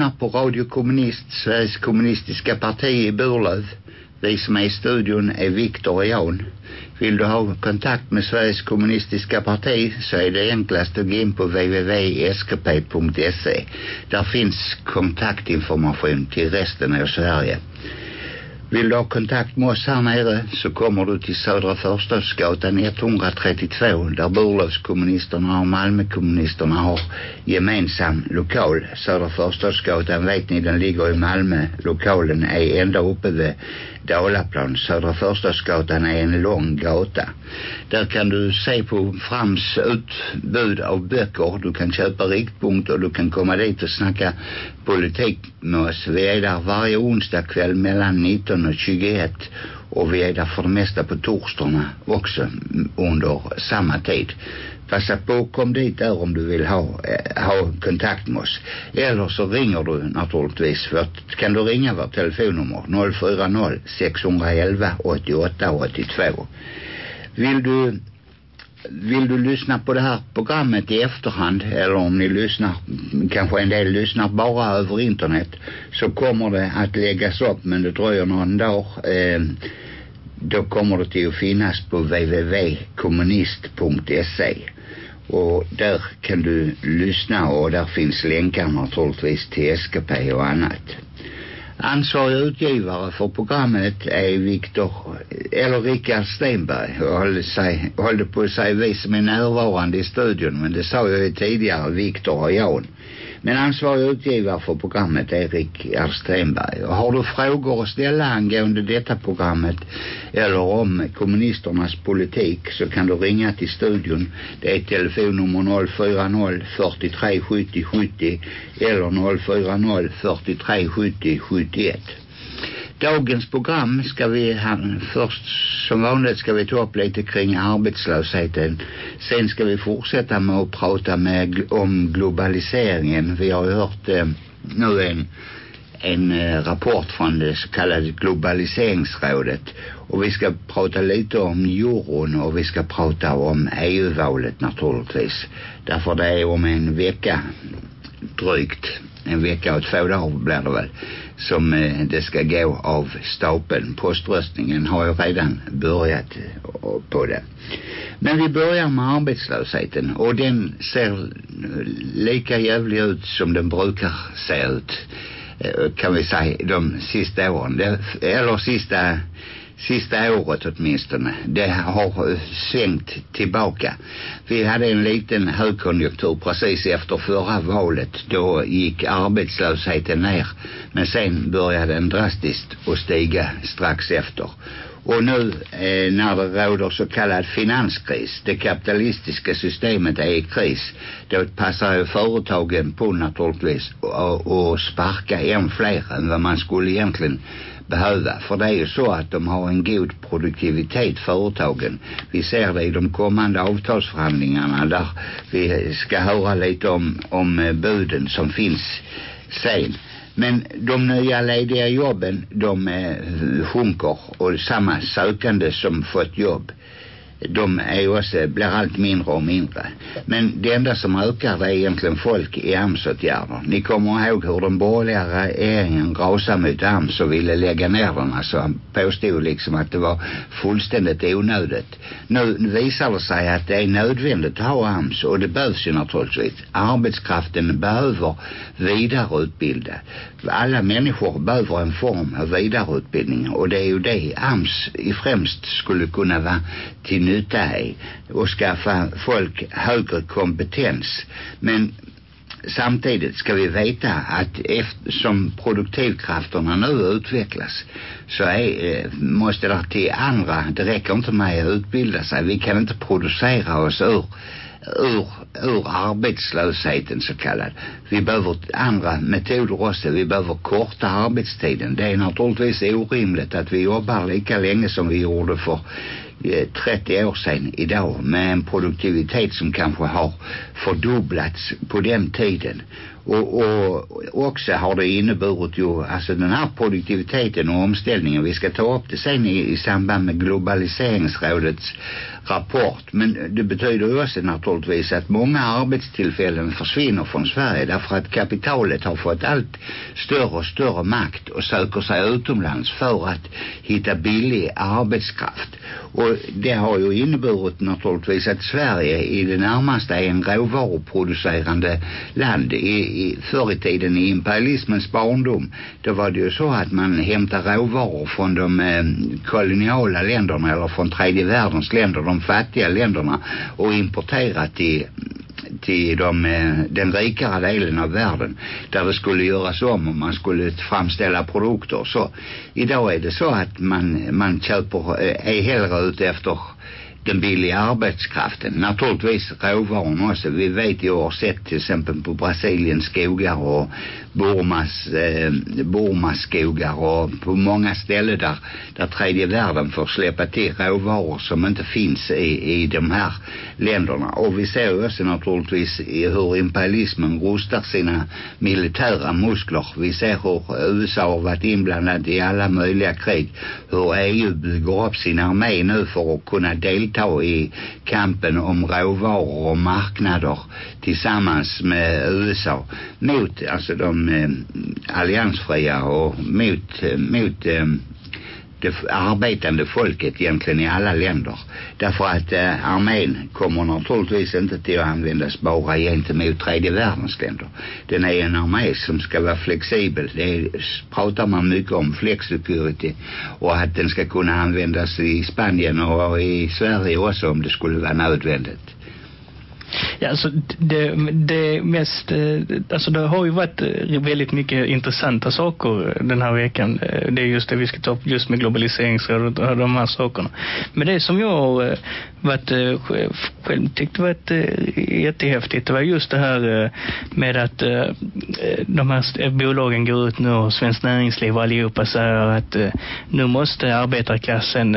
lyssnar på Radio Kommunist, Sveriges kommunistiska parti i Burlöv. Vi som är i studion är Viktor och Jan. Vill du ha kontakt med Sveriges kommunistiska parti så är det enklast att gå in på www.skp.se. Där finns kontaktinformation till resten av Sverige. Vill du ha kontakt med oss här nere så kommer du till Södra Förstadsgatan 132 där Burlövskommunisterna och Malmökommunisterna har gemensam lokal. Södra Förstadsgatan vet ni den ligger i Malmö. Lokalen är ända uppe vid Dalaplan. Södra Förstadsgatan är en lång gata. Där kan du se på Frams utbud av böcker. Du kan köpa riktpunkt och du kan komma dit och snacka politik med oss. Vi är där varje onsdag kväll mellan 19 och 21 och vi är där för det mesta på torsdagarna också under samma tid. Passa på kom dit där om du vill ha, eh, ha kontakt med oss. Eller så ringer du naturligtvis. För att, kan du ringa vårt telefonnummer 040 611 88 82. Vill du vill du lyssna på det här programmet i efterhand eller om ni lyssnar kanske en del lyssnar bara över internet så kommer det att läggas upp men det dröjer någon dag eh, då kommer det till att finnas på www.kommunist.se och där kan du lyssna och där finns länkar naturligtvis till SKP och annat. Ansvarig utgivare för programmet är Viktor, eller Rickard Stenberg. Jag håller, sig, håller på att säga vi som är närvarande i studion, men det sa jag ju tidigare, Viktor och Jan. Men ansvarig utgivare för programmet är R Stenberg. Och har du frågor att ställa angående detta programmet eller om kommunisternas politik så kan du ringa till studion. Det är telefonnummer 040 43 70 70 eller 040 43 70 71. Dagens program ska vi han, först som vanligt ska vi ta upp lite kring arbetslösheten. Sen ska vi fortsätta med att prata med, om globaliseringen. Vi har ju hört eh, øh, nu en, en eh, rapport från øh, det så kallade globaliseringsrådet. Och vi ska prata lite om euron och vi ska prata om EU-valet naturligtvis. Därför det är om en vecka drygt en vecka och två dagar blir det väl som eh, det ska gå av stapeln. Poströstningen har ju redan börjat eh, på det. Men vi börjar med arbetslösheten och den ser eh, lika jävlig ut som den brukar se ut kan vi säga de sista åren. Det, eller sista sista året åtminstone. Det har svängt tillbaka. Vi hade en liten högkonjunktur precis efter förra valet. Då gick arbetslösheten ner. Men sen började den drastiskt att stiga strax efter. Och nu eh, när det råder så kallad finanskris, det kapitalistiska systemet är i kris, då passar ju företagen på naturligtvis att sparka än fler än vad man skulle egentligen behöva. För det är ju så att de har en god produktivitet, företagen. Vi ser det i de kommande avtalsförhandlingarna där vi ska höra lite om, om eh, buden som finns sen. Men de nya lediga jobben, de eh, sjunker och samma sökande som fått jobb de är också, blir allt mindre och mindre. Men det enda som ökar det är egentligen folk i AMS-åtgärder. Ni kommer ihåg hur den borgerliga regeringen rasade mot AMS och ville lägga ner den. Alltså han påstod liksom att det var fullständigt onödigt. Nu visar det sig att det är nödvändigt att ha AMS och det behövs ju naturligtvis. Arbetskraften behöver vidareutbilda. Alla människor behöver en form av vidareutbildning och det är ju det AMS i främst skulle kunna vara till nytta i och skaffa folk högre kompetens. Men samtidigt ska vi veta att eftersom produktivkrafterna nu utvecklas så är, eh, måste det till andra, det räcker inte med att utbilda sig. Vi kan inte producera oss ur ur, ur arbetslösheten så kallad. Vi behöver andra metoder också. Vi behöver korta arbetstiden. Det är naturligtvis orimligt att vi jobbar lika länge som vi gjorde för Eh, 30 år sedan idag med en produktivitet som kanske har fördubblats på den tiden. Och, och också har det inneburit ju alltså den här produktiviteten och omställningen. Vi ska ta upp det sen i, i samband med globaliseringsrådets rapport. Men det betyder ju också naturligtvis att många arbetstillfällen försvinner från Sverige därför att kapitalet har fått allt större och större makt och söker sig utomlands för att hitta billig arbetskraft och det har ju inneburit naturligtvis att Sverige i det närmaste är en råvaruproducerande land. I, i förr i tiden i imperialismens barndom då var det ju så att man hämtade råvaror från de eh, koloniala länderna eller från tredje världens länder de fattiga länderna och importerat till till de, eh, den rikare delen av världen där det skulle göras om och man skulle framställa produkter så idag är det så att man, man köper eh, är hellre ute efter den billiga arbetskraften. Naturligtvis råvarorna också. Vi vet ju har sett till exempel på Brasiliens skogar och Burmas, eh, Burmas skogar och på många ställen där, där tredje världen får släppa till råvaror som inte finns i, i de här länderna. Och vi ser ju också naturligtvis hur imperialismen rustar sina militära muskler. Vi ser hur USA har varit inblandad i alla möjliga krig. Hur EU bygger upp sin armé nu för att kunna delta i kampen om råvaror och marknader tillsammans med USA mot alltså de eh, alliansfria och mot, eh, mot eh, det arbetande folket egentligen i alla länder. Därför att eh, armén kommer naturligtvis inte till att användas bara gentemot tredje världens länder. Den är en armé som ska vara flexibel. Det är, pratar man mycket om flexicurity och att den ska kunna användas i Spanien och i Sverige också om det skulle vara nödvändigt. Ja, alltså det, det mest, eh, alltså det har ju varit eh, väldigt mycket intressanta saker eh, den här veckan. Det är just det vi ska ta upp just med globaliseringsrådet och de här sakerna. Men det som jag har varit, själv tyckte varit jättehäftigt, det var just det här med att de här bolagen går ut nu och Svenskt Näringsliv och allihopa säger att nu måste arbetarklassen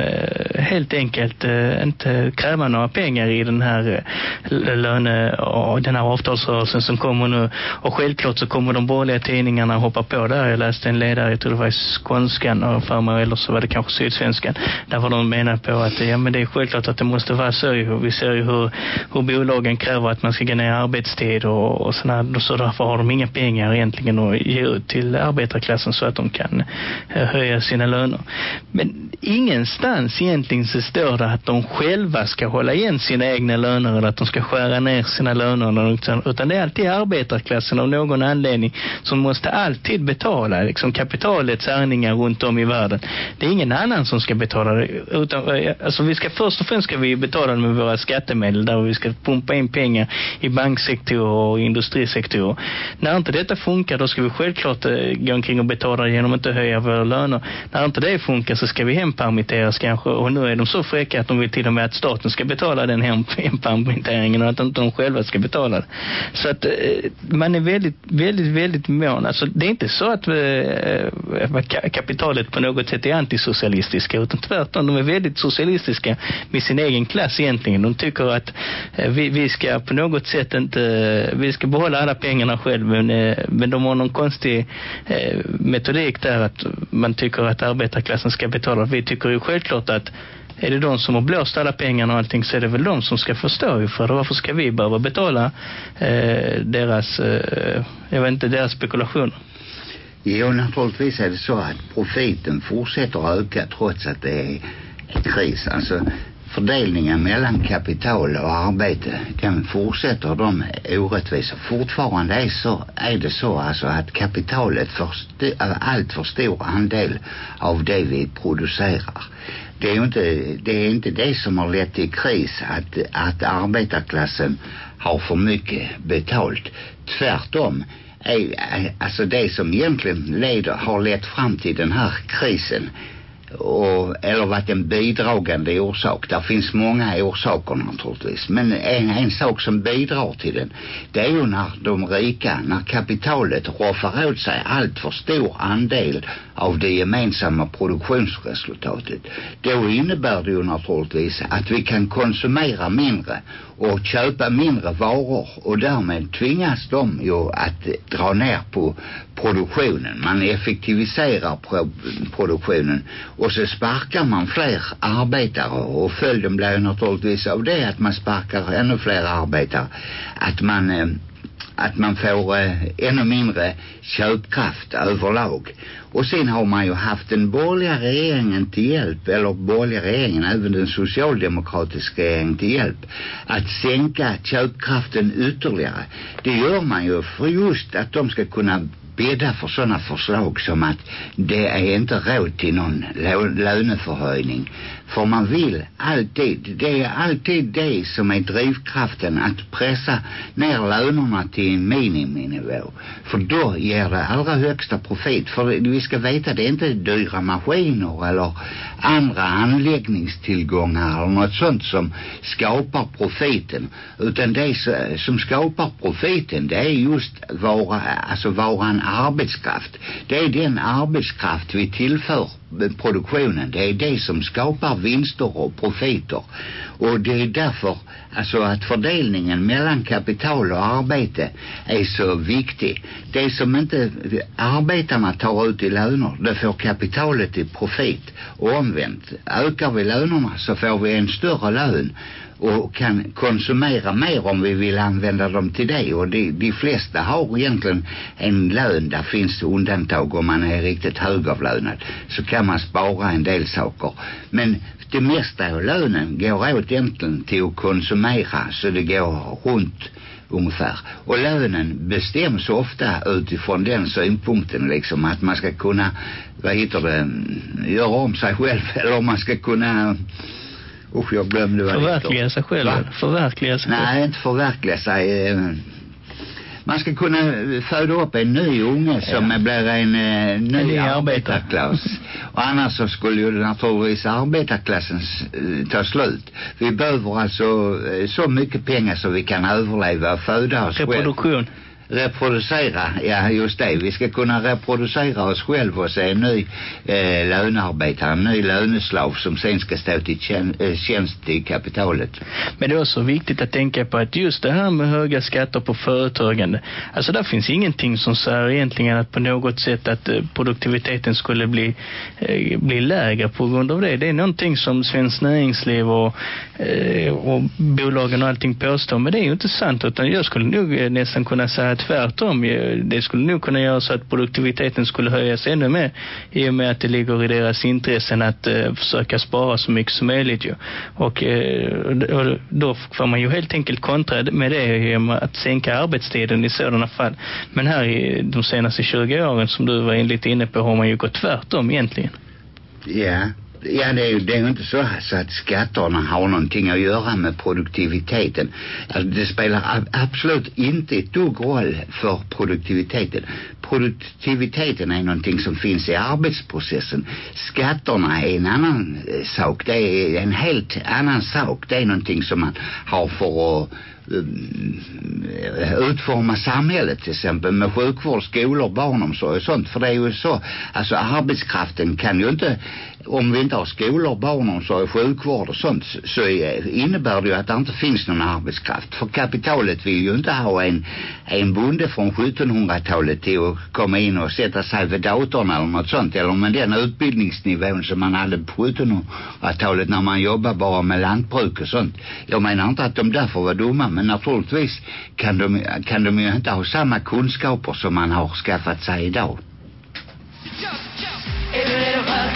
helt enkelt inte kräva några pengar i den här löne och den här avtalsrörelsen som kommer nu. Och självklart så kommer de borgerliga tidningarna hoppa på där. Jag läste en ledare, jag tror det var i Skånskan och för mig, eller så var det kanske Sydsvenskan. Där var de menar på att ja, men det är självklart att det måste vara så. Vi ser ju hur, hur bolagen kräver att man ska gå ner arbetstid och, och sådär. Så därför har de inga pengar egentligen att ge ut till arbetarklassen så att de kan eh, höja sina löner. Men ingenstans egentligen så står det att de själva ska hålla igen sina egna löner eller att de ska skära ner sina löner liksom- utan det är alltid arbetarklassen av någon anledning som måste alltid betala liksom kapitalets ärningar runt om i världen. Det är ingen annan som ska betala det utan, eh, alltså vi ska först och främst ska vi betala med våra skattemedel där vi ska pumpa in pengar i banksektor och industrisektor. När inte detta funkar då ska vi självklart eh, gå omkring och betala genom att inte höja våra löner. När inte det funkar så ska vi hempermitteras kanske och nu är de så fräcka att de vill till och med att staten ska betala den hempermitteringen och att inte de själva ska betala det. Så att eh, man är väldigt, väldigt, väldigt mån. Alltså det är inte så att eh, eh kapitalet på något sätt är antisocialistiska utan tvärtom, de är väldigt socialistiska med sin egen klass egentligen. De tycker att eh, vi, vi ska på något sätt inte, eh, vi ska behålla alla pengarna själv men, eh, men de har någon konstig eh, metodik där att man tycker att arbetarklassen ska betala. Vi tycker ju självklart att är det de som har blåst alla pengarna och allting så är det väl de som ska förstå för det. Varför ska vi behöva betala eh, deras, eh, jag vet inte, deras spekulationer? Jo, naturligtvis är det så att profiten fortsätter att öka trots att det är kris. Alltså fördelningen mellan kapital och arbete den fortsätter de orättvisor. Fortfarande är, så, är det så alltså att kapitalet för allt för stor andel av det vi producerar det är ju inte det är inte det som har lett till kris att, att arbetarklassen har för mycket betalt. Tvärtom är, alltså det som egentligen leder, har lett fram till den här krisen och, eller varit en bidragande orsak. Där finns många orsaker naturligtvis. Men en, en sak som bidrar till den, det är ju när de rika, när kapitalet roffar åt sig allt för stor andel av det gemensamma produktionsresultatet. Då innebär det ju naturligtvis att vi kan konsumera mindre och köpa mindre varor och därmed tvingas de ju att dra ner på produktionen. Man effektiviserar pro produktionen och så sparkar man fler arbetare och följden blir naturligtvis av det att man sparkar ännu fler arbetare att man eh, att man får eh, ännu mindre köpkraft överlag. Och sen har man ju haft den borgerliga regeringen till hjälp, eller borgerliga regeringen, även den socialdemokratiska regeringen till hjälp, att sänka köpkraften ytterligare. Det gör man ju för just att de ska kunna bädda för sådana förslag som att det är inte råd till någon löneförhöjning. För man vill alltid, det är alltid det som är drivkraften att pressa ner lönerna till en miniminivå. För då ger det allra högsta profit. För vi ska veta, det är inte dyra maskiner eller andra anläggningstillgångar eller något sånt som skapar profiten. Utan det som skapar profiten, det är just vara, alltså varan arbetskraft. Det är den arbetskraft vi tillför produktionen. Det är det som skapar vinster och profiter. Och det är därför alltså att fördelningen mellan kapital och arbete är så viktig. Det som inte arbetarna tar ut i löner, det får kapitalet i profit. Och omvänt, ökar vi lönerna så får vi en större lön och kan konsumera mer om vi vill använda dem till det och de, de flesta har egentligen en lön. Där finns undantag om man är riktigt högavlönad. Så kan man spara en del saker. Men det mesta av lönen går åt egentligen till att konsumera. Så det går runt ungefär. Och lönen bestäms ofta utifrån den synpunkten liksom att man ska kunna, vad heter det, mm, göra om sig själv. Eller man ska kunna Usch, jag glömde vad Förverkliga sig själv. Va? Förverkliga sig Nej, inte förverkliga sig. Eh, man ska kunna föda upp en ny unge som ja. blir en eh, ny, en ny arbetarklass. och annars så skulle ju naturligtvis arbetarklassen eh, ta slut. Vi behöver alltså så mycket pengar så vi kan överleva och föda oss Reproduktion. Själv reproducera, ja just det, vi ska kunna reproducera oss själva och se en ny eh, lönearbetare, en ny löneslav som sen ska stå till tjän eh, tjänst till kapitalet. Men det är också viktigt att tänka på att just det här med höga skatter på företagande, alltså där finns ingenting som säger egentligen att på något sätt att eh, produktiviteten skulle bli, eh, bli lägre på grund av det. Det är någonting som Svenskt Näringsliv och, eh, och bolagen och allting påstår, men det är ju inte sant utan jag skulle nog eh, nästan kunna säga att tvärtom. Det skulle nog kunna göra så att produktiviteten skulle höjas ännu mer i och med att det ligger i deras intressen att eh, försöka spara så mycket som möjligt. Ju. Och, eh, och då får man ju helt enkelt kontra med det genom att sänka arbetstiden i sådana fall. Men här i de senaste 20 åren som du var lite inne på har man ju gått tvärtom egentligen. Ja, Ja, det är ju det är inte så, så att skatterna har någonting att göra med produktiviteten. Alltså, det spelar absolut inte ett dugg roll för produktiviteten. Produktiviteten är någonting som finns i arbetsprocessen. Skatterna är en annan eh, sak. Det är en helt annan sak. Det är någonting som man har för att eh, eh, utforma samhället till exempel med sjukvård, skolor, barnomsorg och sånt. För det är ju så, alltså arbetskraften kan ju inte om vi inte har skolor, barnomsorg, sjukvård och sånt så innebär det ju att det inte finns någon arbetskraft. För kapitalet vill ju inte ha en, en bonde från 1700-talet till att komma in och sätta sig vid datorn eller något sånt. Eller med den utbildningsnivån som man hade på 1700-talet när man jobbade bara med lantbruk och sånt. Jag menar inte att de därför var dumma men naturligtvis kan de, kan de ju inte ha samma kunskaper som man har skaffat sig idag. Är du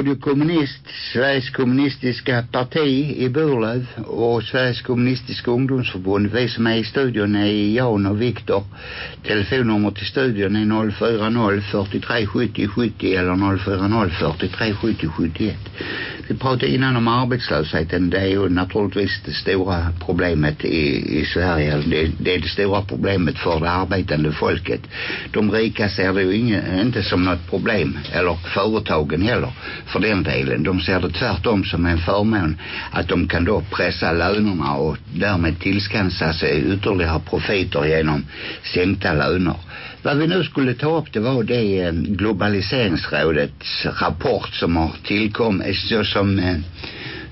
Radio Kommunist, Sveriges kommunistiska parti i Burlöv och Sveriges kommunistiska ungdomsförbund. Vi som är i studion är Jan och Viktor. Telefonnummer till studion är 040 43 70 70 eller 040 43 70 71. Vi pratade innan om arbetslösheten. Det är ju naturligtvis det stora problemet i, i Sverige. Det, det är det stora problemet för det arbetande folket. De rika ser det ju ingen, inte som något problem eller företagen heller för den delen. De ser det tvärtom som en förmån att de kan då pressa lönerna och därmed tillskansa sig ytterligare profiter genom sänkta löner. Vad vi nu skulle ta upp det var det eh, globaliseringsrådets rapport som har tillkommit eh, som eh,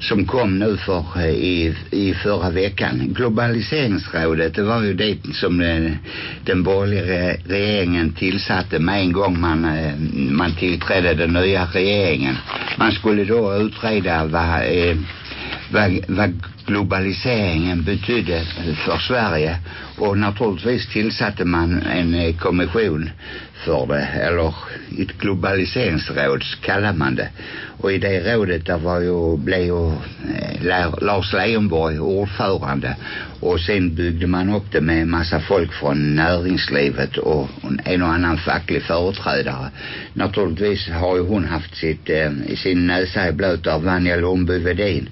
som kom nu för eh, i, i förra veckan. Globaliseringsrådet, det var ju det som den, den borgerliga regeringen tillsatte med en gång man, eh, man tillträdde den nya regeringen. Man skulle då utreda vad, eh, vad, vad globaliseringen betydde för Sverige. Och naturligtvis tillsatte man en eh, kommission för det eller ett globaliseringsråd kallar man det. Och i det rådet där var ju blev ju eh, Lars Leijonborg ordförande. Och sen byggde man upp det med en massa folk från näringslivet och en och annan facklig företrädare. Naturligtvis har ju hon haft sitt eh, sin näsa i blöt av Vanja Lundby Vedin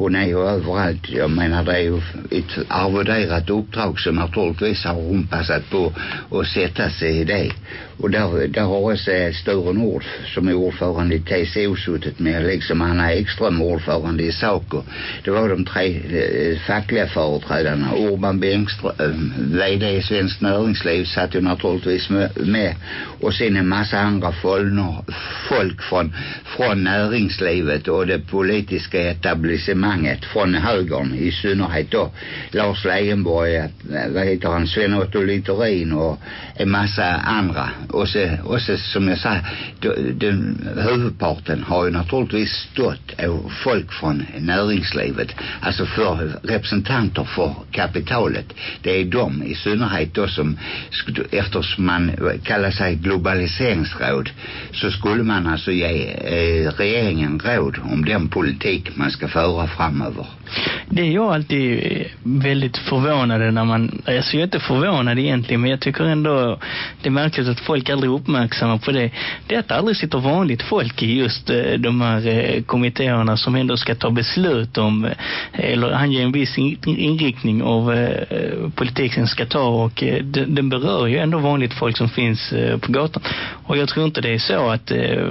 hon är ju överallt. Jag menar det är ju ett arvoderat uppdrag så naturligtvis har hon passat på att sätta sig i det. Och där, där har också Sture Nord som är ordförande i TCO suttit med liksom Anna Ekström ordförande i SACO. Det var de tre eh, fackliga företrädarna. Urban Bengström eh, vd i Svenskt Näringsliv satt ju naturligtvis med, med. Och sen en massa andra folner, folk från, från näringslivet och det politiska etablissemanget från högern i synnerhet då Lars Leijonborg eh, vad heter han Sven Otto Littorin och en massa andra och så, och så som jag sa den huvudparten har ju naturligtvis stått av folk från näringslivet alltså för representanter för kapitalet. Det är de i synnerhet då som eftersom man kallar sig globaliseringsråd så skulle man alltså ge eh, regeringen råd om den politik man ska föra framöver det är jag alltid eh, väldigt förvånad när man, alltså jag är inte förvånad egentligen men jag tycker ändå det är märkligt att folk aldrig uppmärksamma på det. Det är att det aldrig sitter vanligt folk i just eh, de här eh, kommittéerna som ändå ska ta beslut om eller ange en viss inriktning av politiken ska ta och den, berör ju ändå vanligt folk som finns på gatan. Och jag tror inte det är så att eh,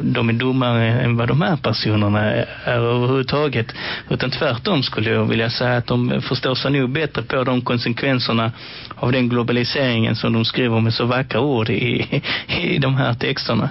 de är dummare än vad de här personerna är överhuvudtaget utan tvärtom skulle jag vilja säga att de förstår sig nog bättre på de konsekvenserna av den globaliseringen som de skriver med så vackra ord i, i de här texterna.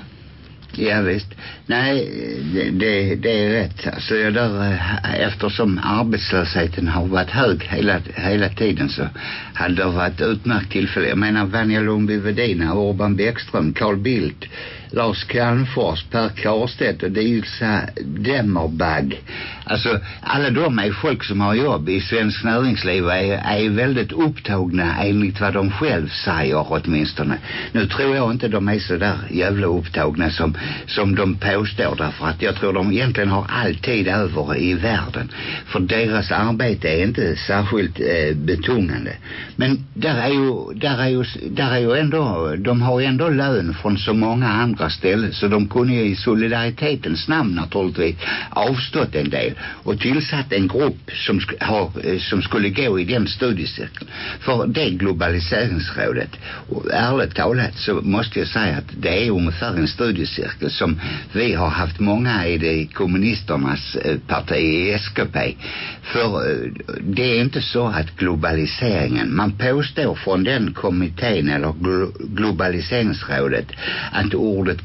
Ja visst. Nej, det, det, det är rätt. Alltså jag där, eh, eftersom arbetslösheten har varit hög hela, hela tiden så hade det varit utmärkt tillfälle. Jag menar Vanja Lundby Vedina, Urban Bäckström, Carl Bildt, Lars Calmfors, Per Karstedt och Dilsa Demmerbag. Alltså alla de är folk som har jobb i svensk näringsliv och är, är väldigt upptagna enligt vad de själv säger åtminstone. Nu tror jag inte de är så där jävla upptagna som, som de påstår därför att jag tror de egentligen har all tid över i världen. För deras arbete är inte särskilt eh, betungande. Men där är ju, där är ju, där är ju ändå, de har ju ändå lön från så många andra ställen så de kunde ju i solidaritetens namn naturligtvis avstått en del och tillsatt en grupp som, sk har, eh, som skulle gå i den studiecirkeln. För det globaliseringsrådet och ärligt talat så måste jag säga att det är ungefär en studiecirkel som vi har haft många i det kommunisternas eh, parti i SKP. För eh, det är inte så att globaliseringen, man påstår från den kommittén eller glo globaliseringsrådet att ordet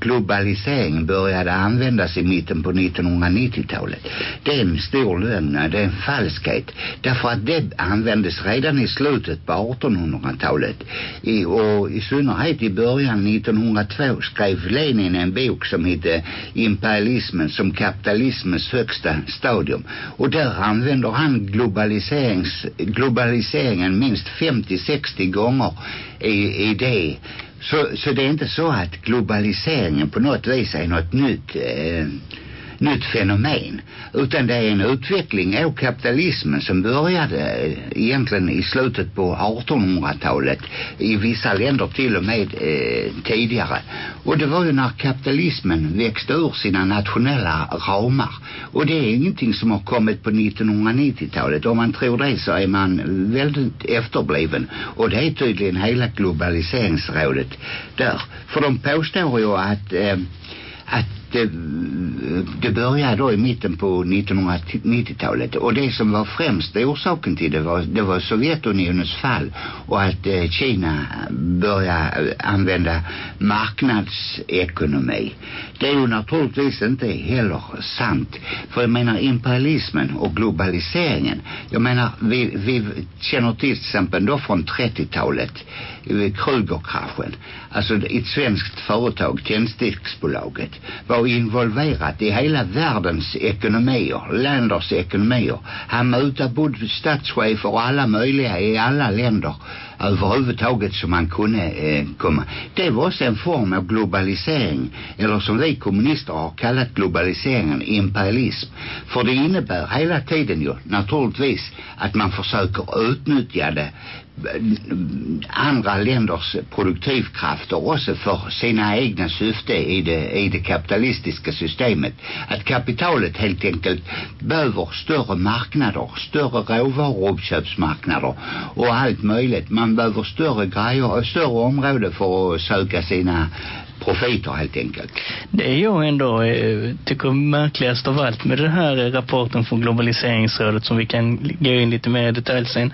globalisering började användas i mitten på 1990-talet. Det är en stor lögn, det är en falskhet. Därför att det användes redan i slutet på 1800-talet. I, och i synnerhet i början 1902 skrev Lenin en bok som hette Imperialismen som kapitalismens högsta stadium. Och där använder han globaliserings, globaliseringen minst 50-60 gånger i, i det så, så det är inte så att globaliseringen på något vis är något nytt eh, nytt fenomen. Utan det är en utveckling av kapitalismen som började eh, egentligen i slutet på 1800-talet i vissa länder till och med eh, tidigare. Och det var ju när kapitalismen växte ur sina nationella ramar. Och det är ingenting som har kommit på 1990-talet om man tror det så är man väldigt efterbliven. Och det är tydligen hela globaliseringsrådet där. För de påstår ju att eh, att det, det började då i mitten på 1990-talet och det som var främst orsaken till det var, det var Sovjetunionens fall och att eh, Kina började använda marknadsekonomi. Det är ju naturligtvis inte heller sant för jag menar imperialismen och globaliseringen jag menar vi, vi känner till exempel då från 30-talet eh, Krugerkraschen alltså ett svenskt företag Tändsticksbolaget var involverat i hela världens ekonomier länders ekonomier. Han mutade både statschefer och alla möjliga i alla länder överhuvudtaget som man kunde eh, komma. Det var också en form av globalisering eller som vi kommunister har kallat globaliseringen imperialism. För det innebär hela tiden ju naturligtvis att man försöker utnyttja det andra länders produktivkrafter också för sina egna syfte i det, i det kapitalistiska systemet. Att kapitalet helt enkelt behöver större marknader större råvaruuppköpsmarknader och allt möjligt. Man behöver större grejer större område för att söka sina profiter helt enkelt. Det är jag ändå eh, tycker märkligast av allt med den här rapporten från globaliseringsrådet som vi kan gå in lite mer i detalj sen.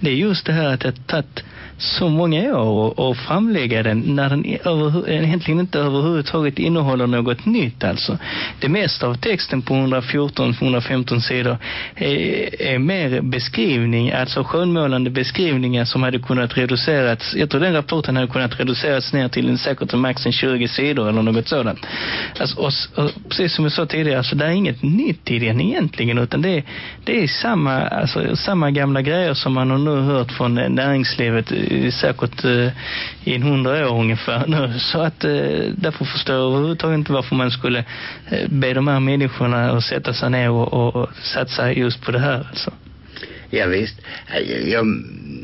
Det är just det här att det tagit så många år och framlägga den när den över, eh, egentligen inte överhuvudtaget innehåller något nytt alltså. Det mesta av texten på 114-115 sidor är, är mer beskrivning, alltså skönmålande beskrivningar som hade kunnat reducerats, jag tror den rapporten hade kunnat reduceras ner till en säkert max en 20 sidor eller något sådant. Alltså, och, och, precis som jag sa tidigare, alltså det är inget nytt i den egentligen utan det, det är samma, alltså, samma gamla grejer som man har nu hört från eh, näringslivet eh, Eh, säkert eh, i en hundra år ungefär nu. Så att eh, därför förstår jag överhuvudtaget inte varför man skulle eh, be de här människorna att sätta sig ner och, och, och satsa just på det här alltså. Ja visst. Äh, ja,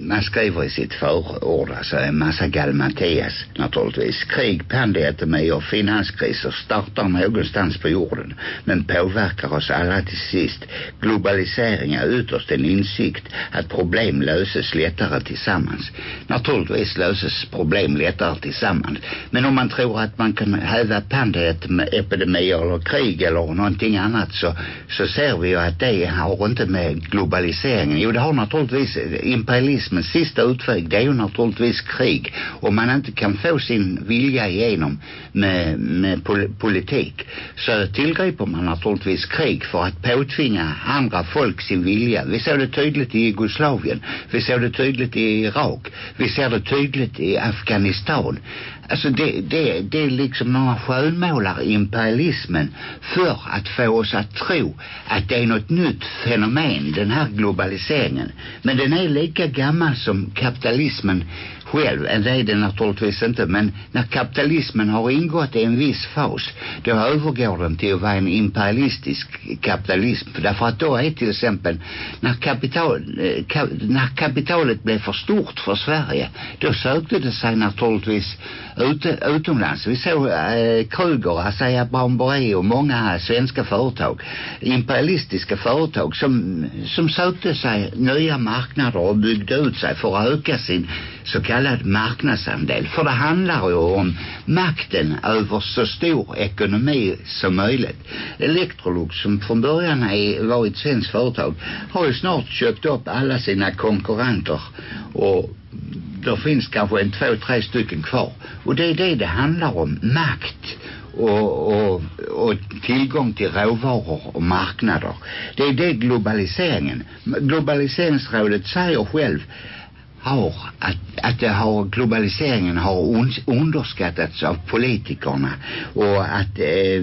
man skriver i sitt förord alltså en massa galmatias naturligtvis. Krig, pandemi och finanskriser startar någonstans på jorden men påverkar oss alla till sist. Globalisering är ytterst en insikt att problem löses lättare tillsammans. Naturligtvis löses problem lättare tillsammans. Men om man tror att man kan häva pandemi eller krig eller någonting annat så, så ser vi ju att det har inte med globaliseringen Jo, det har naturligtvis eh, imperialismens sista utväg. Det är ju naturligtvis krig. Om man inte kan få sin vilja igenom med, med pol politik så tillgriper man naturligtvis krig för att påtvinga andra folk sin vilja. Vi ser det tydligt i Jugoslavien. Vi ser det tydligt i Irak. Vi ser det tydligt i Afghanistan. Alltså det, det, det är liksom några skönmålar imperialismen för att få oss att tro att det är något nytt fenomen, den här globaliseringen. Men den är lika gammal som kapitalismen själv. Det är det naturligtvis inte. Men när kapitalismen har ingått i en viss fas då övergår den till att vara en imperialistisk kapitalism. Därför att då är till exempel när, kapital, eh, ka, när kapitalet blev för stort för Sverige då sökte det sig naturligtvis ut, utomlands. Vi såg eh, Kruger, Asea Brown och många svenska företag imperialistiska företag som, som sökte sig nya marknader och byggde ut sig för att öka sin så kallad marknadsandel. För det handlar ju om makten över så stor ekonomi som möjligt. Electrolux som från början är, var ett svenskt företag har ju snart köpt upp alla sina konkurrenter och då finns kanske en två, tre stycken kvar. Och det är det det handlar om. Makt och, och, och tillgång till råvaror och marknader. Det är det globaliseringen. Globaliseringsrådet säger själv har att, att det har, globaliseringen har underskattats av politikerna och att eh,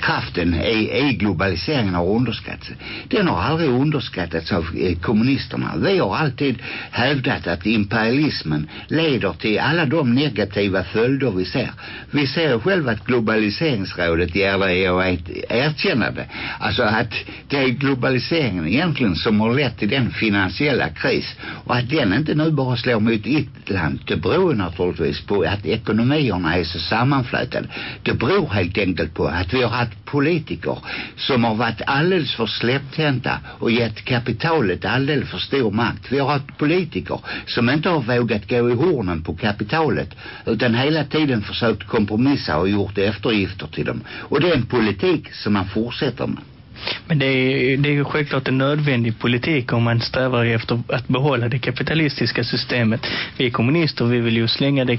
kraften i, i globaliseringen har underskattats. Den har aldrig underskattats av eh, kommunisterna. Vi har alltid hävdat att imperialismen leder till alla de negativa följder vi ser. Vi ser själv att globaliseringsrådet ger det ett erkännande. Alltså att det är globaliseringen egentligen som har lett till den finansiella kris och att den inte nu bara slår mot ett land. Det beror naturligtvis på att ekonomierna är så sammanflätade. Det beror helt enkelt på att vi har haft politiker som har varit alldeles för släpptänta och gett kapitalet alldeles för stor makt. Vi har haft politiker som inte har vågat gå i hornen på kapitalet utan hela tiden försökt kompromissa och gjort eftergifter till dem. Och det är en politik som man fortsätter med. Men det är, det är ju självklart en nödvändig politik om man strävar efter att behålla det kapitalistiska systemet. Vi kommunister vi vill ju slänga det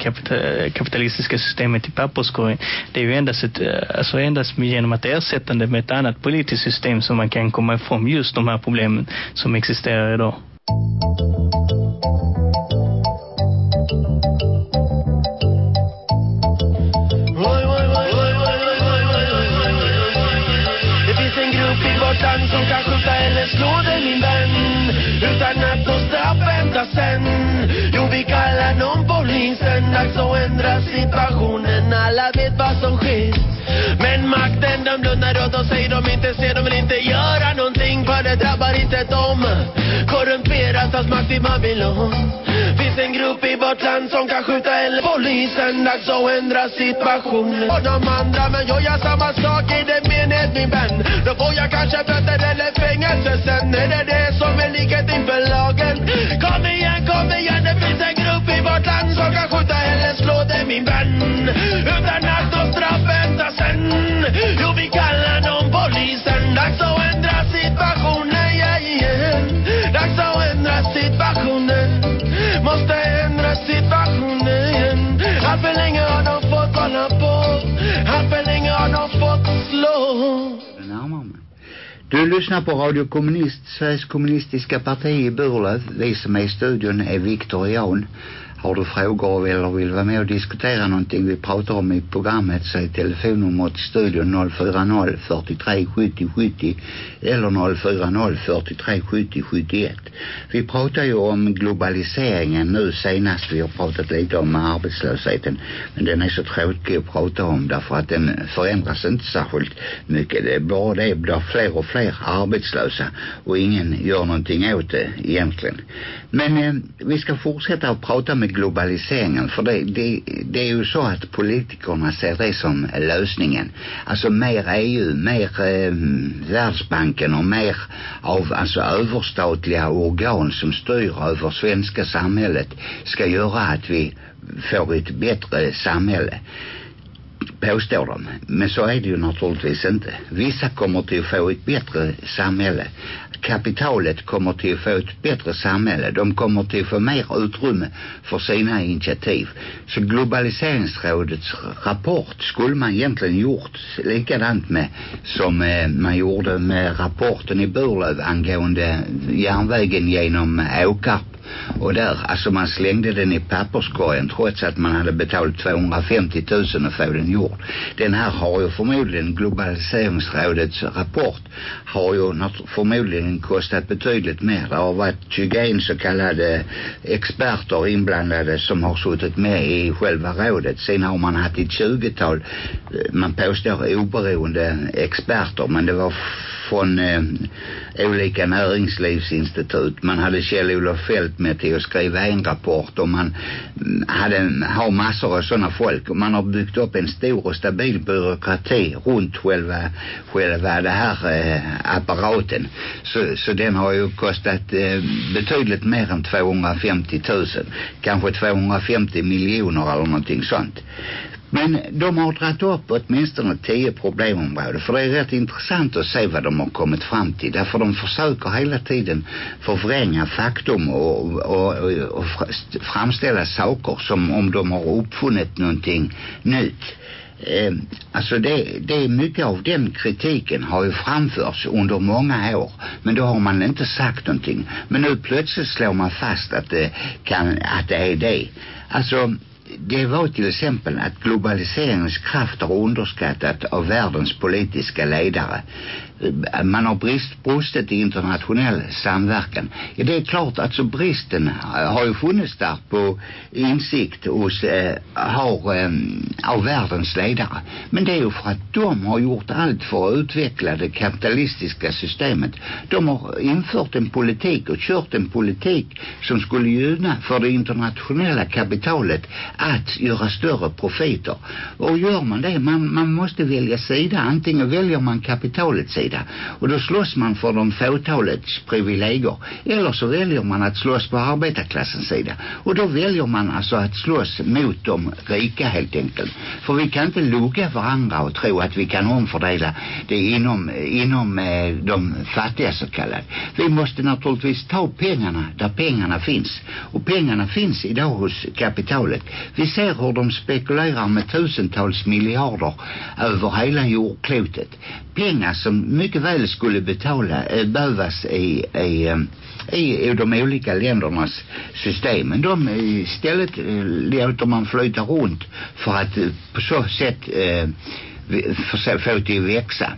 kapitalistiska systemet i papperskorgen. Det är ju endast, ett, alltså endast genom att ersätta det med ett annat politiskt system som man kan komma ifrån just de här problemen som existerar idag. Slå dig min vän Utan att få straff vänta sen. Jo, vi kallar någon polisen Dags att ändra situationen. Alla vet vad som sker. Men makten, de blundar och de säger de inte ser. De vill inte göra någonting för det drabbar inte dem. Korrumperas av makt i Babylon. Finns en grupp i vårt land som kan skjuta eller polisen. Dags att ändra situationen Och de andra, men jag gör samma sak i det mened min vän. Då får jag kanske böter eller fängelse sen Är det det som är likhet inför lagen? Kom igen, kom igen, det finns en grupp i vårt land som kan skjuta eller slå dig min vän. Utan att de straff sen. Jo, vi kallar dem polisen. Dags att ändra situationen, Allt för länge har de fått hålla på Här för länge har de fått slå Du lyssnar på Radio Kommunist, Sveriges kommunistiska parti i Burlöv. Vi som är i studion är Viktor Jan. Har du frågor eller vill vara med och diskutera någonting vi pratar om i programmet så är telefonnumret till studion 040 43 70 70 eller 040 43 70 71. Vi pratar ju om globaliseringen nu senast. Vi har pratat lite om arbetslösheten. Men den är så tråkig att prata om därför att den förändras inte särskilt mycket. Det är bara det blir fler och fler arbetslösa och ingen gör någonting åt det egentligen. Men eh, vi ska fortsätta att prata med globaliseringen för det, det, det är ju så att politikerna ser det som lösningen. Alltså mer EU, mer eh, Världsbanken och mer av alltså överstatliga organ som styr över svenska samhället ska göra att vi får ett bättre samhälle påstår de. Men så är det ju naturligtvis inte. Vissa kommer till att få ett bättre samhälle. Kapitalet kommer till att få ett bättre samhälle. De kommer till att få mer utrymme för sina initiativ. Så globaliseringsrådets rapport skulle man egentligen gjort likadant med som eh, man gjorde med rapporten i Burlöv angående järnvägen genom Åkarp och där, alltså man slängde den i papperskorgen trots att man hade betalat 250 000 att få den gjord. Den här har ju förmodligen globaliseringsrådets rapport har ju förmodligen kostat betydligt mer. Det har varit 21 så kallade experter inblandade som har suttit med i själva rådet. Sen har man haft ett 20-tal, eh, man påstår oberoende experter, men det var från eh, olika näringslivsinstitut. Man hade Kjell-Olof Fält med till att skriva en rapport och man hade, har massor av sådana folk och man har byggt upp en stor och stabil byråkrati runt själva, själva det här eh, apparaten. Så, så den har ju kostat eh, betydligt mer än 250 000. Kanske 250 miljoner eller någonting sånt. Men de har dragit upp åtminstone tio problemområden. För det är rätt intressant att se vad de har kommit fram till. Därför de försöker hela tiden förvränga faktum och, och, och, framställa saker som om de har uppfunnit någonting nytt. eh, alltså det, det är mycket av den kritiken har ju framförts under många år men då har man inte sagt någonting men nu plötsligt slår man fast att det kan, att det är det alltså det var till exempel att globaliseringens kraft har underskattat av världens politiska ledare man har brist, brustit i internationell samverkan. Ja, det är klart att så bristen har ju funnits där på insikt hos eh, har, eh, av världens ledare. Men det är ju för att de har gjort allt för att utveckla det kapitalistiska systemet. De har infört en politik och kört en politik som skulle gynna för det internationella kapitalet att göra större profiter. Och gör man det, man, man måste välja sida. Antingen väljer man kapitalets sida sida. Och då slåss man för de fåtalets privilegier. Eller så väljer man att slåss på arbetarklassens sida. Och då väljer man alltså att slåss mot de rika helt enkelt. För vi kan inte lugga varandra och tro att vi kan omfördela det inom, inom eh, de fattiga så kallat. Vi måste naturligtvis ta pengarna där pengarna finns. Och pengarna finns idag hos kapitalet. Vi ser hur de spekulerar med tusentals miljarder över hela jordklotet pengar som mycket väl skulle betala behövas i, i, eh, i, i de olika ländernas system. Men de eh, istället eh, låter man flyta runt för att på så sätt eh, få det att växa.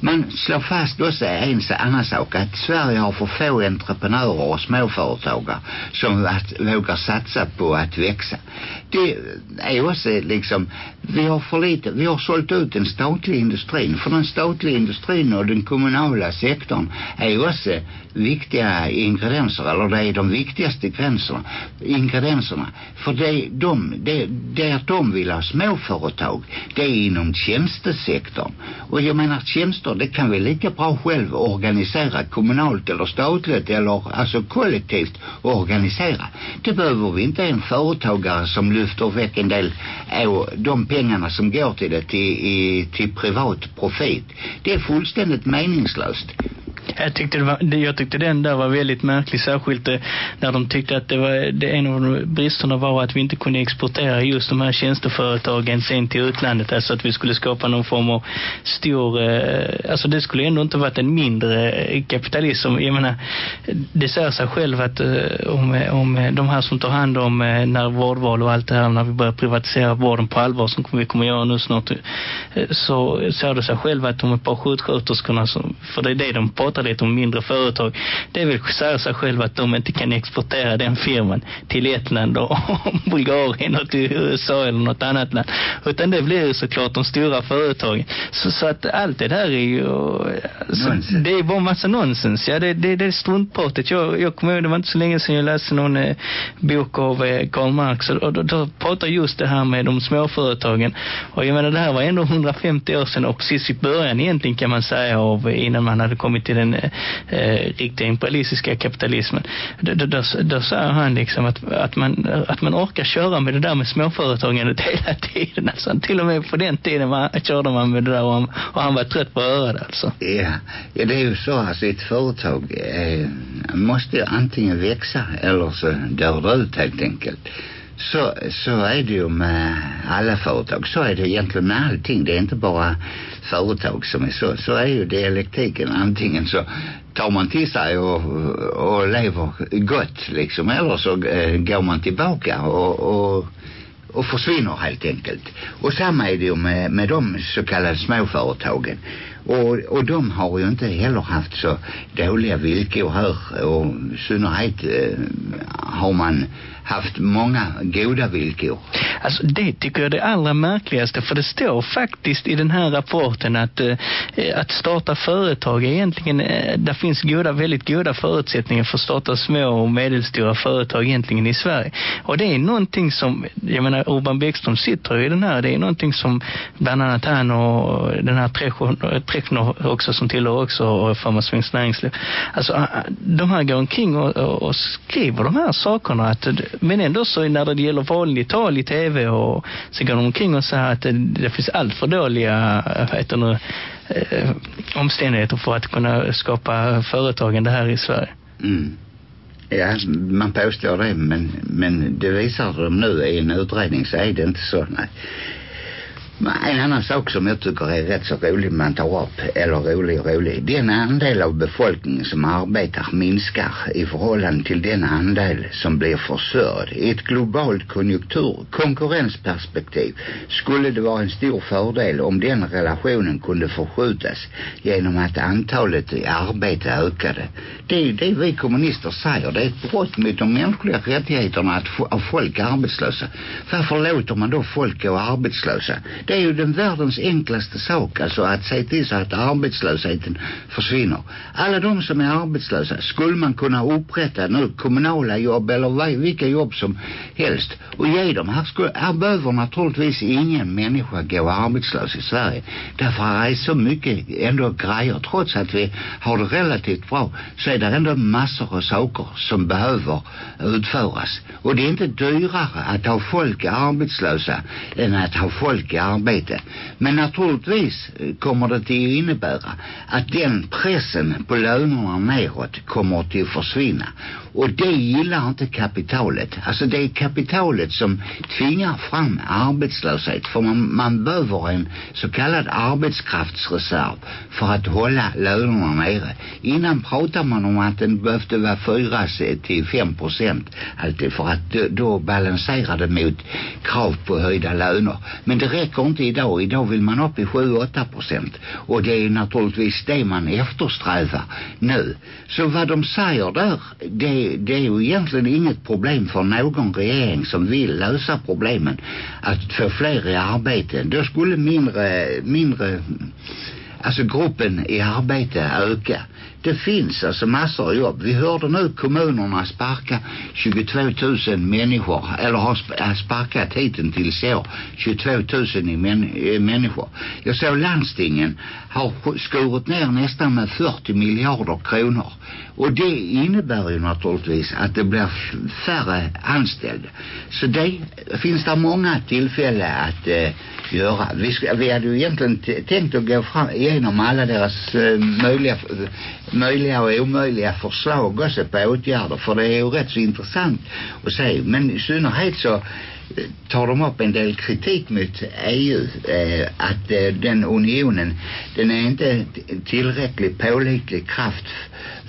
Man slår fast också en annan sak att Sverige har för få entreprenörer och småföretagare som att, vågar satsa på att växa. Det är också liksom, vi har för lite, vi har sålt ut den statliga industrin. För den statliga industrin och den kommunala sektorn är också viktiga ingredienser, eller det är de viktigaste gränserna, ingredienserna. För det, de, det, det att de vill ha småföretag, det är inom tjänstesektorn. Och jag menar tjänster, det kan vi lika bra själv organisera kommunalt eller statligt eller alltså kollektivt organisera. Det behöver vi inte en företagare som lyfter väck en del av de pengarna som går till det till, i, till privat profit. Det är fullständigt meningslöst. Jag tyckte, det var, jag tyckte den där var väldigt märklig, särskilt eh, när de tyckte att det var, det, en av bristerna var att vi inte kunde exportera just de här tjänsteföretagen sen till utlandet, alltså att vi skulle skapa någon form av stor, eh, alltså det skulle ändå inte varit en mindre eh, kapitalism. Jag menar, det säger sig själv att om, om de här som tar hand om när vårdval och allt det här, när vi börjar privatisera vården på allvar som vi kommer göra nu snart, så säger det sig själv att de ett par sjuksköterskorna, för det är det de pratar lite om mindre företag. Det vill säga sig själv att de inte kan exportera den firman till ett land och Bulgarien och till USA eller något annat land. Utan det blir såklart de stora företagen. Så, så att allt det där är ju... Så, det är bara massa nonsens. Ja, det, det, det är struntpratet. Jag, jag kommer ihåg, det var inte så länge sedan jag läste någon eh, bok av eh, Karl Marx och, och då, då pratar just det här med de småföretagen. Och jag menar, det här var ändå 150 år sedan och precis i början egentligen kan man säga av innan man hade kommit till den eh, riktiga imperialistiska kapitalismen. Då, då, då, då sa han liksom att, att, man, att man orkar köra med det där med småföretagandet hela tiden. Alltså, till och med på den tiden man, körde man med det där och han, och han var trött på örat alltså. Ja, ja det är ju så alltså ett företag eh, måste ju antingen växa eller så dör det ut helt enkelt så, så är det ju med alla företag. Så är det egentligen med allting. Det är inte bara företag som är så. Så är ju dialektiken. Antingen så tar man till sig och, och lever gott liksom. Eller så eh, går man tillbaka och, och och försvinner helt enkelt. Och samma är det ju med, med de så kallade småföretagen. Och, och de har ju inte heller haft så dåliga villkor här. Och i synnerhet eh, har man haft många goda villkor. Alltså det tycker jag är det allra märkligaste för det står faktiskt i den här rapporten att, eh, att starta företag är egentligen, eh, där finns goda, väldigt goda förutsättningar för att starta små och medelstora företag egentligen i Sverige. Och det är någonting som, jag menar Urban Bäckström sitter i den här, det är någonting som bland annat han och den här Trechner också som tillhör också och Näringsliv. Alltså ah, ah, de här går omkring och, och, och skriver de här sakerna att men ändå så när det gäller vanligt tal i tv och så går de omkring och säger att det, det finns allt för dåliga eh, heter nu, eh, omständigheter för att kunna skapa företagande här i Sverige. Mm. Ja, man påstår det, men, men det visar de nu i en utredning så är det inte så. Nej. En annan sak som jag tycker är rätt så rolig man tar upp, eller rolig och rolig, den andel av befolkningen som arbetar minskar i förhållande till den andel som blir försörjd. I ett globalt konjunktur, konkurrensperspektiv skulle det vara en stor fördel om den relationen kunde förskjutas genom att antalet i arbete ökade. Det är det vi kommunister säger. Det är ett brott mot de mänskliga rättigheterna att få, folk arbetslösa. Varför låter man då folk gå arbetslösa? Det det är ju den världens enklaste sak, alltså att se till så att arbetslösheten försvinner. Alla de som är arbetslösa skulle man kunna upprätta nu kommunala jobb eller vilka jobb som helst och ge dem. Här, skulle, här behöver naturligtvis ingen människa gå arbetslös i Sverige. Därför är det så mycket ändå grejer. Trots att vi har det relativt bra så är det ändå massor av saker som behöver utföras. Och det är inte dyrare att ha folk arbetslösa än att ha folk i arbete. Men naturligtvis eh, kommer det till att innebära att den pressen på lönerna neråt kommer till att försvinna. Och det gillar inte kapitalet. Alltså det är kapitalet som tvingar fram arbetslöshet. För man, man behöver en så kallad arbetskraftsreserv för att hålla lönerna nere. Innan pratar man om att den behövde vara 4 till 5 procent. Alltid för att då, då balansera det mot krav på höjda löner. Men det räcker inte idag. Idag vill man upp i 7-8 procent. Och det är naturligtvis det man eftersträvar nu. Så vad de säger där, det, det är ju egentligen inget problem för någon regering som vill lösa problemen att få fler i arbete. Då skulle mindre, mindre alltså gruppen i arbete öka. Det finns alltså massor av jobb. Vi hörde nu kommunerna sparka 22 000 människor eller har sparkat hittills i år 22 000 i män, i människor. Jag såg landstingen har skurit ner nästan med 40 miljarder kronor. Och det innebär ju naturligtvis att det blir färre anställda. Så det finns det många tillfällen att eh, göra. Vi, ska, vi hade ju egentligen tänkt att gå fram igenom alla deras eh, möjliga möjliga och omöjliga förslag också på åtgärder för det är ju rätt så intressant att se men i synnerhet så eh, tar de upp en del kritik mot EU eh, att eh, den unionen den är inte tillräckligt pålitlig kraft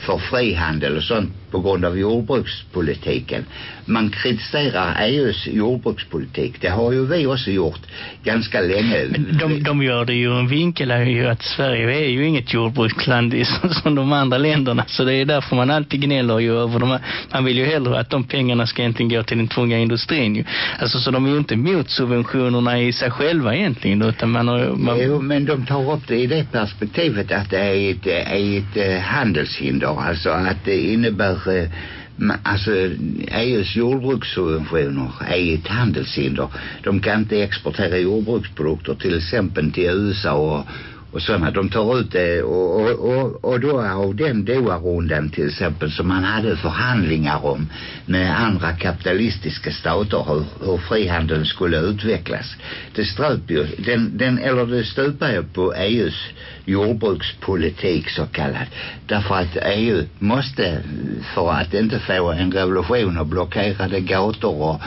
för frihandel och sånt på grund av jordbrukspolitiken. Man kritiserar EUs jordbrukspolitik. Det har ju vi också gjort ganska länge. De, de gör det ju en vinkel är ju att Sverige är ju inget jordbruksland som de andra länderna. Så det är därför man alltid gnäller ju över dem. Man vill ju hellre att de pengarna ska egentligen gå till den tunga industrin ju. Alltså så de är ju inte mot subventionerna i sig själva egentligen utan man har... Man... Jo, men de tar upp det i det perspektivet att det är ett, är ett, ett handelshinder. Alltså att det innebär eh, alltså EUs jordbrukssubventioner är ett handelshinder. De kan inte exportera jordbruksprodukter till exempel till USA och och sådana. De tar ut det och, och, och, och då av den Doha-rundan till exempel som man hade förhandlingar om med andra kapitalistiska stater hur, hur frihandeln skulle utvecklas. Det ströp ju, den, den, eller det stupar ju på EUs jordbrukspolitik så kallad. Därför att EU måste för att inte få en revolution och blockerade gator och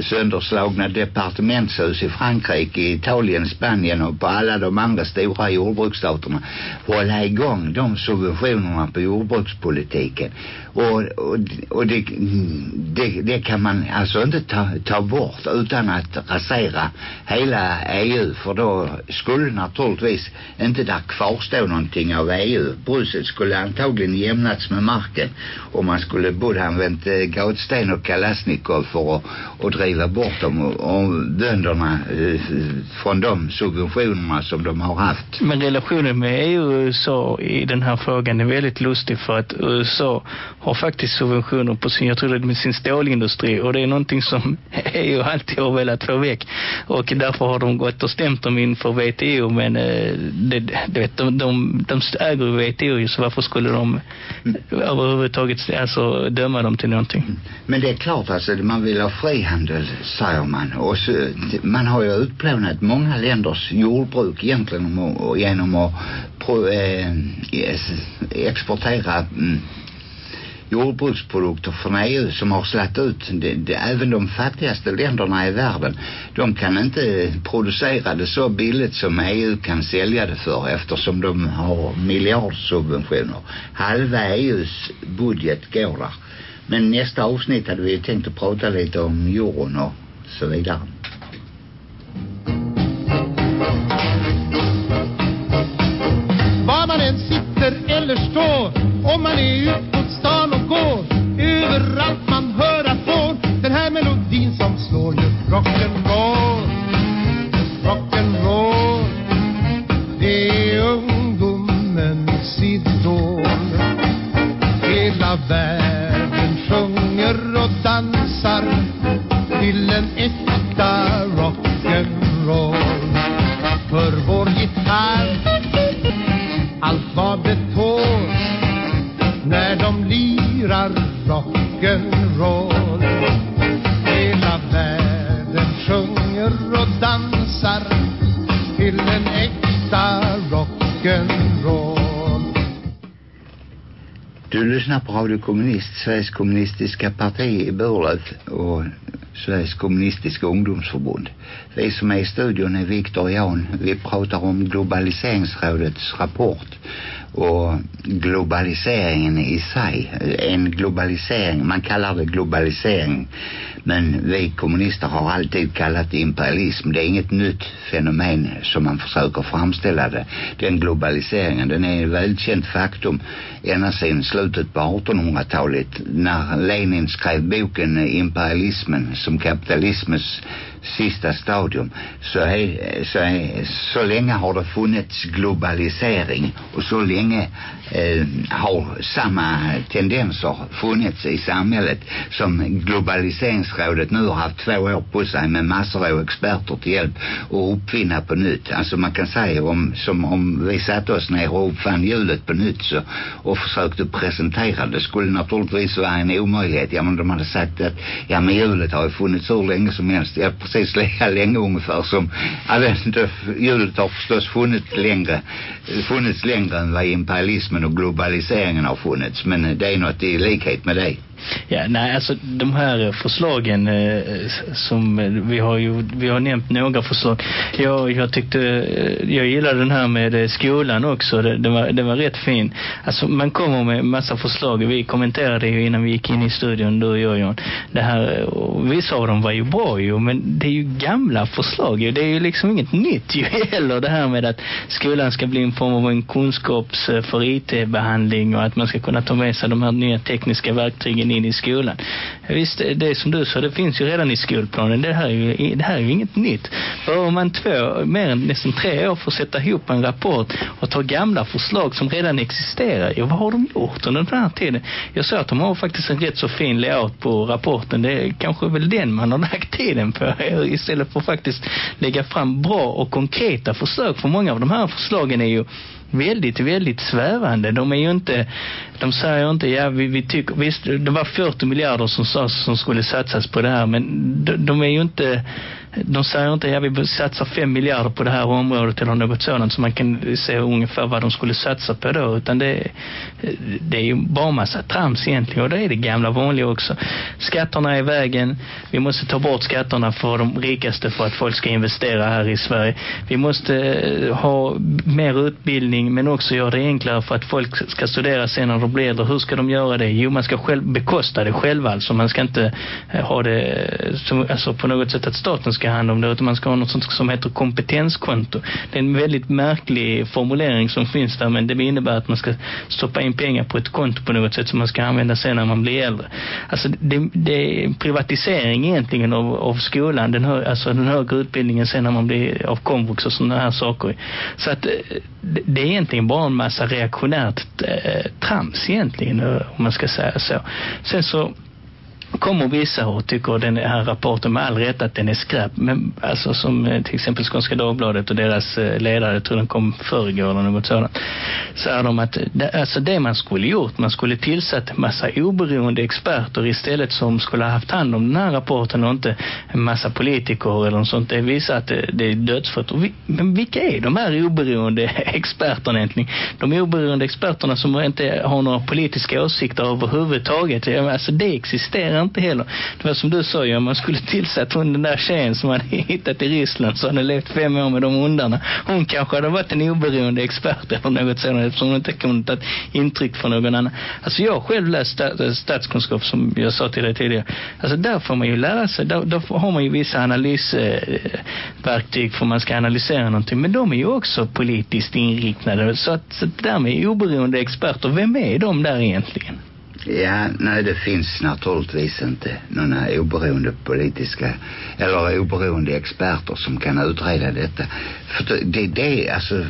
sönderslagna departementshus i Frankrike, i Italien, Spanien och på alla de andra stora jordbruksstaterna hålla igång de subventionerna på jordbrukspolitiken och, och, och det, det, det kan man alltså inte ta, ta bort utan att rasera hela EU för då skulle naturligtvis inte där kvarstå någonting av EU Bryssel skulle antagligen jämnats med marken och man skulle både använt eh, gatsten och kalasnikov för att och driva bort dem och, och bönderna eh, från de subventionerna som de har haft. Men relationen med EU och USA i den här frågan är väldigt lustig för att USA har faktiskt subventioner på sin, jag tror det med sin stålindustri och det är någonting som EU alltid har velat få väck och därför har de gått och stämt dem inför WTO men eh, det, det vet, de, de, de äger WTO så varför skulle de mm. överhuvudtaget alltså, döma dem till någonting? Mm. Men det är klart alltså man vill ha frihandel säger man. Och så, man har ju utplånat många länders jordbruk egentligen och, genom att pro, eh, exportera mm, jordbruksprodukter från EU som har slagit ut det, det, även de fattigaste länderna i världen. De kan inte producera det så billigt som EU kan sälja det för eftersom de har miljardsubventioner. Halva EUs budget går där men nästa avsnitt hade vi tänkt att prata lite om jorden och så vidare. Var man än sitter eller står Om man är ute på stan och går Överallt lyssnar på Radio Kommunist, Sveriges kommunistiska parti i Burlöf och Sveriges kommunistiska ungdomsförbund. Vi som är i studion är Viktor och Jan. Vi pratar om globaliseringsrådets rapport och globaliseringen i sig. En globalisering, man kallar det globalisering men vi kommunister har alltid kallat det imperialism. Det är inget nytt fenomen som man försöker framställa det. Den globaliseringen, den är ett välkänt faktum ända sedan slutet på 1800-talet när Lenin skrev boken Imperialismen som kapitalismens sista stadium. Så, är, så, är, så länge har det funnits globalisering och så länge eh, har samma tendenser funnits i samhället som globaliseringsrådet nu har haft två år på sig med massor av experter till hjälp och uppfinna på nytt. Alltså man kan säga om, som om vi satte oss ner och uppfann hjulet på nytt så, och försökte presentera det skulle naturligtvis vara en omöjlighet. Ja men de hade sagt att ja men hjulet har ju funnits hur länge som helst. Ja precis lika länge ungefär som hjulet har förstås funnits längre funnits längre än vad imperialismen och globaliseringen har funnits men det är något i likhet med det. Ja, nej, alltså de här förslagen eh, som vi har ju, vi har nämnt några förslag. Jag, jag tyckte, eh, jag gillade den här med eh, skolan också. Det, det, var, det var rätt fin. Alltså man kommer med massa förslag. Vi kommenterade ju innan vi gick in i studion, du och jag, Jan. Det här, vissa av dem var ju bra ju, men det är ju gamla förslag ju. Det är ju liksom inget nytt ju heller. Det här med att skolan ska bli en form av en kunskaps eh, för it. IT-behandling och att man ska kunna ta med sig de här nya tekniska verktygen in i skolan. Visst, det är som du sa, det finns ju redan i skolplanen. Det här är ju, det här är ju inget nytt. Behöver man två, mer än nästan tre år för att sätta ihop en rapport och ta gamla förslag som redan existerar. Ja, vad har de gjort under den här tiden? Jag sa att de har faktiskt en rätt så fin layout på rapporten. Det är kanske väl den man har lagt tiden på istället för att faktiskt lägga fram bra och konkreta förslag. För många av de här förslagen är ju väldigt, väldigt svävande. De är ju inte, de säger inte, ja vi, vi tycker, visst det var 40 miljarder som sades som skulle satsas på det här men de, de är ju inte de säger inte, ja vi satsar fem miljarder på det här området eller något sådant så man kan se ungefär vad de skulle satsa på då utan det, det är ju bara massa trams egentligen och det är det gamla vanliga också. Skatterna är i vägen, vi måste ta bort skatterna för de rikaste för att folk ska investera här i Sverige. Vi måste eh, ha mer utbildning men också göra det enklare för att folk ska studera sen när de blir äldre. Hur ska de göra det? Jo, man ska själv bekosta det själva alltså. Man ska inte eh, ha det eh, som, alltså på något sätt att staten ska handla ha hand om det utan man ska ha något sånt som heter kompetenskonto. Det är en väldigt märklig formulering som finns där men det innebär att man ska stoppa in pengar på ett konto på något sätt som man ska använda sen när man blir äldre. Alltså det, det är privatisering egentligen av, av skolan, den, hö, alltså den högre utbildningen sen när man blir av komvux och sådana här saker. Så att eh, det, det är egentligen bara en massa reaktionärt eh, trams egentligen eh, om man ska säga så. Sen så kommer vissa och tycker den här rapporten med all rätt att den är skräp. Men alltså som eh, till exempel Skånska Dagbladet och deras eh, ledare, jag tror den kom förrgår eller något sådant. Säger de att alltså det man skulle gjort, man skulle tillsatt en massa oberoende experter istället som skulle ha haft hand om den här rapporten och inte en massa politiker eller något sånt. Det visar att eh, det, är dödsfött. Vi, men vilka är de här oberoende experterna egentligen? De oberoende experterna som inte har några politiska åsikter överhuvudtaget. Alltså det existerar inte heller. Det var som du sa, ja, man skulle tillsatt hon den där tjejen som hade hittat i Ryssland så hade levt fem år med de hundarna. Hon kanske hade varit en oberoende expert eller något sådant eftersom hon inte kunde ta intryck från någon annan. Alltså jag har själv läst eh, statskunskap som jag sa till dig tidigare. Alltså där får man ju lära sig, där, där har man ju vissa analysverktyg för man ska analysera någonting. Men de är ju också politiskt inriktade. Så att så det där med oberoende experter, vem är de där egentligen? Ja, nej det finns naturligtvis inte några oberoende politiska eller oberoende experter som kan utreda detta. För det, det är alltså,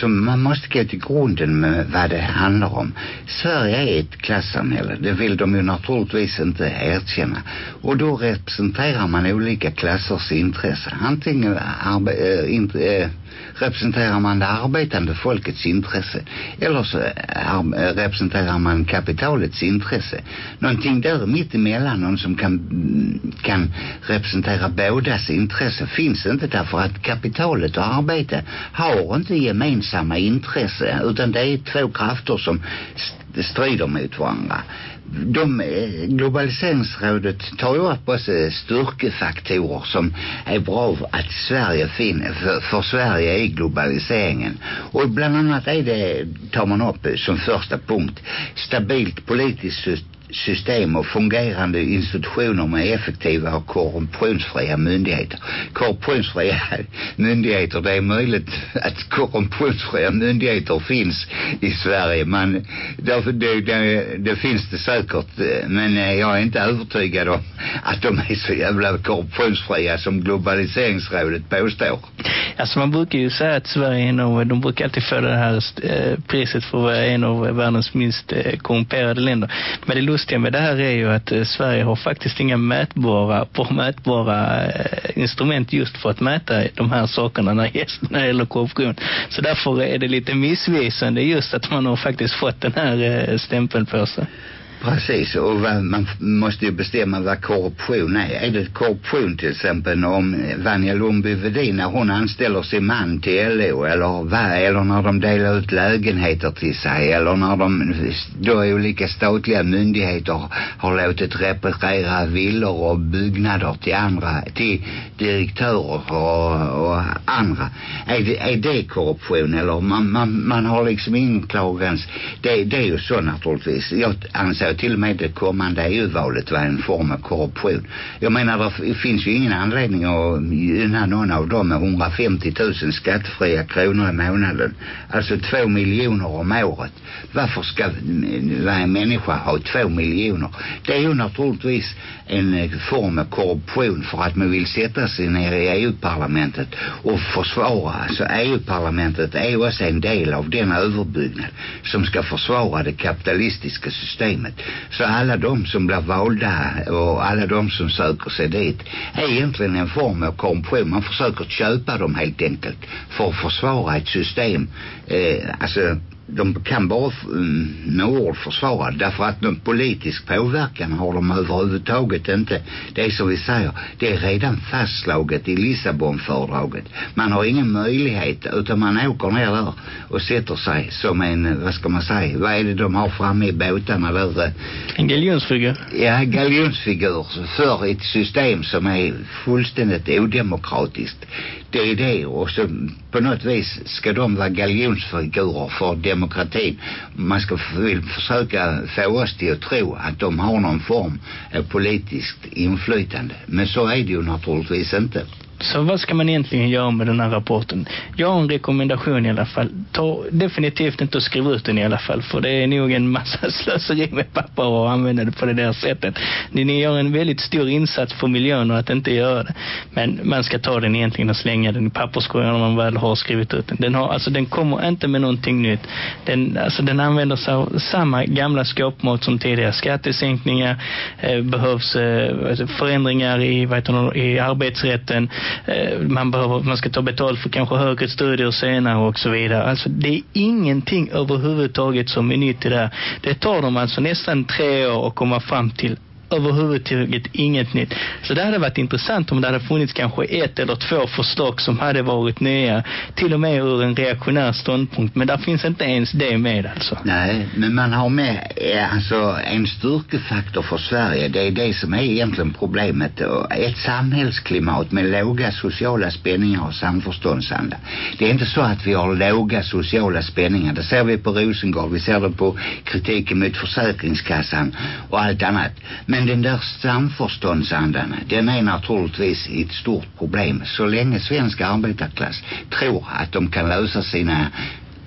så man måste gå till grunden med vad det handlar om. Sverige är ett klassamhälle, det vill de ju naturligtvis inte erkänna. Och då representerar man olika klassers intresse. Antingen arbete, äh, inte, äh, representerar man det arbetande folkets intresse eller eh, så eh, representerar man kapitalets intresse. Någonting där mitt emellan, någon som kan, kan representera bådas intresse finns inte därför att kapitalet och arbete eh, har inte gemensamma intresse utan det är två krafter som strider mot varandra de, eh, globaliseringsrådet tar ju upp också styrkefaktorer som är bra att Sverige finner för, för Sverige i globaliseringen. Och bland annat är det tar man upp som första punkt stabilt politiskt system och fungerande institutioner med effektiva och korruptionsfria myndigheter. Korruptionsfria myndigheter, det är möjligt att korruptionsfria myndigheter finns i Sverige. Men därför det, det, det finns det säkert. Men eh, jag är inte övertygad om att de är så jävla korruptionsfria som globaliseringsrådet påstår. Alltså man brukar ju säga att Sverige är en av, de brukar alltid få det här eh, priset för att vara en av världens minst eh, korrumperade länder. Men det lustiga med det här är ju att eh, Sverige har faktiskt inga mätbara, på mätbara eh, instrument just för att mäta de här sakerna när, när det gäller korruption. Så därför är det lite missvisande just att man har faktiskt fått den här eh, stämpeln på sig. Precis, och vad, man måste ju bestämma vad korruption är. Är det korruption till exempel om Vanja Lundby-Wedin när hon anställer sin man till LO eller vad, eller när de delar ut lägenheter till sig eller när de då olika statliga myndigheter har låtit reparera villor och byggnader till andra, till direktörer och, och andra. Är det, är det korruption eller man, man, man har liksom ingen. Det, det är ju så naturligtvis. Jag anser till och med det kommande EU-valet var en form av korruption. Jag menar, det finns ju ingen anledning att gynna någon av dem med 150 000 skattefria kronor i månaden. Alltså två miljoner om året. Varför ska varje människa ha två miljoner? Det är ju naturligtvis en eh, form av korruption för att man vill sätta sig ner i EU-parlamentet och försvara. Alltså EU-parlamentet är ju också en del av den överbyggnad som ska försvara det kapitalistiska systemet. Så alla de som blir valda och alla de som söker sig dit är egentligen en form av korruption. Man försöker köpa dem helt enkelt för att försvara ett system. Eh, alltså de kan bara med ord försvara därför att någon politisk påverkan har de överhuvudtaget inte. Det är som vi säger, det är redan fastslaget i Lissabonfördraget. Man har ingen möjlighet utan man åker ner där och sätter sig som en, vad ska man säga, vad är det de har framme i båtarna där? En galjonsfigur. Ja, galjonsfigur för ett system som är fullständigt odemokratiskt. Det är det och så på något vis ska de vara galjonsfigurer för demokratin. Man ska vill försöka få oss till att tro att de har någon form av politiskt inflytande. Men så är det ju naturligtvis inte. Så vad ska man egentligen göra med den här rapporten? Jag har en rekommendation i alla fall. Ta definitivt inte att skriva ut den i alla fall. För det är nog en massa slöseri med papper att använda det på det där sättet. Ni gör en väldigt stor insats för miljön och att inte göra det. Men man ska ta den egentligen och slänga den i papperskorgen när man väl har skrivit ut den. Den, har, alltså, den kommer inte med någonting nytt. Den, alltså, den använder sig av samma gamla skåpmat som tidigare. Skattesänkningar eh, behövs eh, alltså, förändringar i, vad heter det, i arbetsrätten Eh, man, behöver, man ska ta betalt för kanske högre studier senare och så vidare. Alltså det är ingenting överhuvudtaget som är nytt i det här. Det tar dem alltså nästan tre år att komma fram till överhuvudtaget inget nytt. Så det hade varit intressant om det hade funnits kanske ett eller två förslag som hade varit nya. Till och med ur en reaktionär ståndpunkt. Men där finns inte ens det med alltså. Nej, men man har med eh, alltså en styrkefaktor för Sverige. Det är det som är egentligen problemet. Ett samhällsklimat med låga sociala spänningar och samförståndsanda. Det är inte så att vi har låga sociala spänningar. Det ser vi på Rosengård. Vi ser det på kritiken mot Försäkringskassan och allt annat. Men men den där samförståndsandan, den är naturligtvis ett stort problem. Så länge svensk arbetarklass tror att de kan lösa sina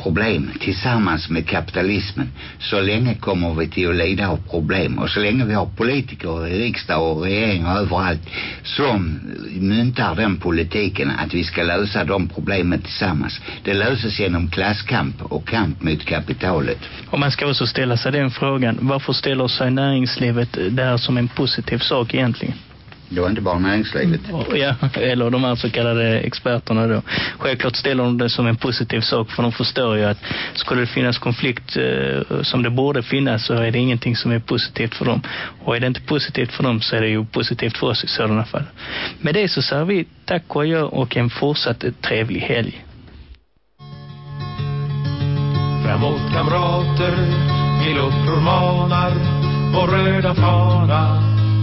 problem tillsammans med kapitalismen. Så länge kommer vi till att lida av problem. Och så länge vi har politiker i riksdag och regering och överallt som myntar den politiken att vi ska lösa de problemen tillsammans. Det löses genom klasskamp och kamp mot kapitalet. Och man ska också ställa sig den frågan varför ställer sig näringslivet där som en positiv sak egentligen? Det var inte bara näringslivet. Ja, eller de här så kallade experterna då. Självklart ställer de det som en positiv sak för de förstår ju att skulle det finnas konflikt eh, som det borde finnas så är det ingenting som är positivt för dem. Och är det inte positivt för dem så är det ju positivt för oss i sådana fall. Med det så säger vi tack och adjö och en fortsatt trevlig helg. Framåt kamrater, till uppror manar, vår röda fana